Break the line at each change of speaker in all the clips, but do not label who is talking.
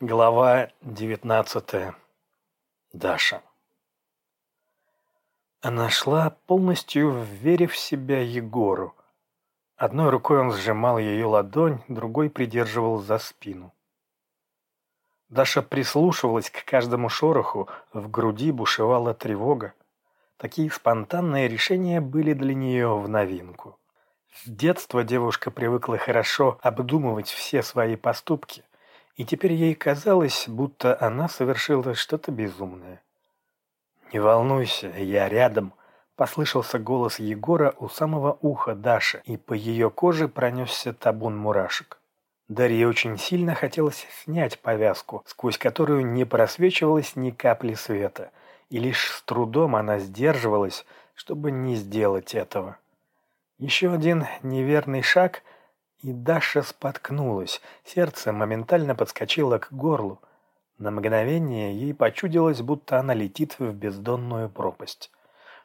Глава девятнадцатая. Даша. Она шла, полностью верив в себя Егору. Одной рукой он сжимал ее ладонь, другой придерживал за спину. Даша прислушивалась к каждому шороху, в груди бушевала тревога. Такие спонтанные решения были для нее в новинку. С детства девушка привыкла хорошо обдумывать все свои поступки – и теперь ей казалось, будто она совершила что-то безумное. «Не волнуйся, я рядом», — послышался голос Егора у самого уха Даши, и по ее коже пронесся табун мурашек. Дарье очень сильно хотелось снять повязку, сквозь которую не просвечивалось ни капли света, и лишь с трудом она сдерживалась, чтобы не сделать этого. Еще один неверный шаг — и Даша споткнулась, сердце моментально подскочило к горлу. На мгновение ей почудилось, будто она летит в бездонную пропасть.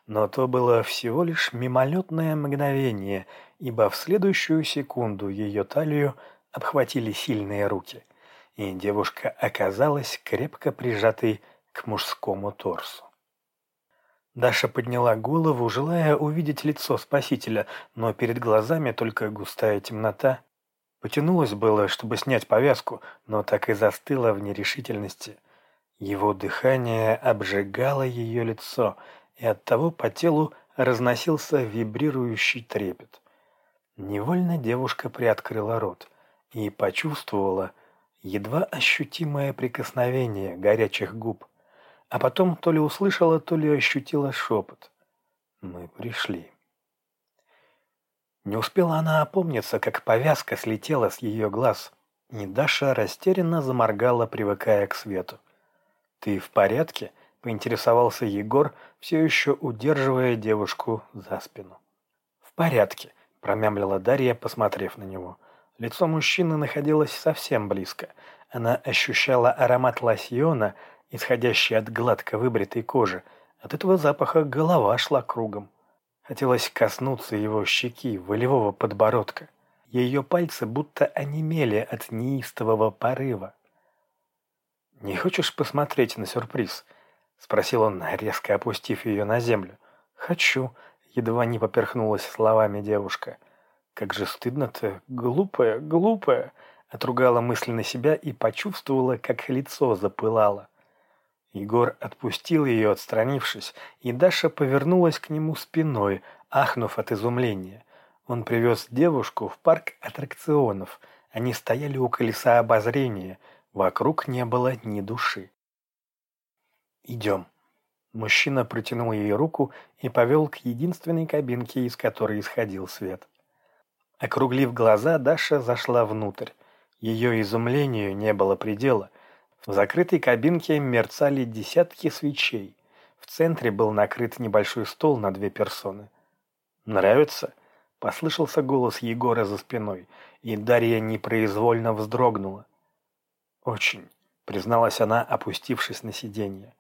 Но то было всего лишь мимолетное мгновение, ибо в следующую секунду ее талию обхватили сильные руки, и девушка оказалась крепко прижатой к мужскому торсу. Даша подняла голову, желая увидеть лицо спасителя, но перед глазами только густая темнота. Потянулась было, чтобы снять повязку, но так и застыла в нерешительности. Его дыхание обжигало ее лицо, и оттого по телу разносился вибрирующий трепет. Невольно девушка приоткрыла рот и почувствовала едва ощутимое прикосновение горячих губ а потом то ли услышала, то ли ощутила шепот. «Мы пришли». Не успела она опомниться, как повязка слетела с ее глаз, и Даша растерянно заморгала, привыкая к свету. «Ты в порядке?» — поинтересовался Егор, все еще удерживая девушку за спину. «В порядке», — промямлила Дарья, посмотрев на него. Лицо мужчины находилось совсем близко. Она ощущала аромат лосьона — исходящий от гладко выбритой кожи, от этого запаха голова шла кругом. Хотелось коснуться его щеки, волевого подбородка. Ее пальцы будто онемели от неистового порыва. «Не хочешь посмотреть на сюрприз?» — спросил он, резко опустив ее на землю. «Хочу», — едва не поперхнулась словами девушка. «Как же стыдно-то, глупая, глупая!» — отругала мысленно себя и почувствовала, как лицо запылало. Егор отпустил ее, отстранившись, и Даша повернулась к нему спиной, ахнув от изумления. Он привез девушку в парк аттракционов. Они стояли у колеса обозрения. Вокруг не было ни души. «Идем». Мужчина протянул ей руку и повел к единственной кабинке, из которой исходил свет. Округлив глаза, Даша зашла внутрь. Ее изумлению не было предела – в закрытой кабинке мерцали десятки свечей. В центре был накрыт небольшой стол на две персоны. «Нравится?» — послышался голос Егора за спиной, и Дарья непроизвольно вздрогнула. «Очень», — призналась она, опустившись на сиденье.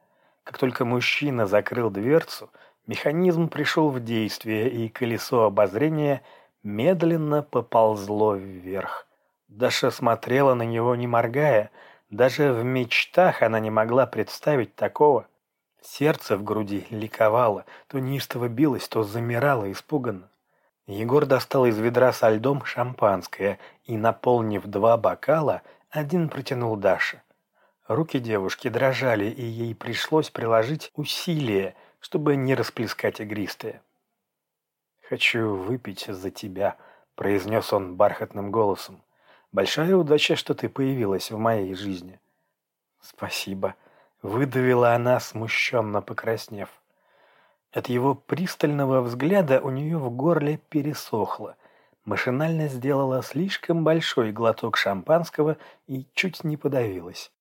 Как только мужчина закрыл дверцу, механизм пришел в действие, и колесо обозрения медленно поползло вверх. Даша смотрела на него, не моргая, — даже в мечтах она не могла представить такого. Сердце в груди ликовало, то неистово билось, то замирало испуганно. Егор достал из ведра со льдом шампанское и, наполнив два бокала, один протянул Даше. Руки девушки дрожали, и ей пришлось приложить усилия, чтобы не расплескать игристое. «Хочу выпить за тебя», — произнес он бархатным голосом. Большая удача, что ты появилась в моей жизни. Спасибо. Выдавила она, смущенно покраснев. От его пристального взгляда у нее в горле пересохло. Машинально сделала слишком большой глоток шампанского и чуть не подавилась.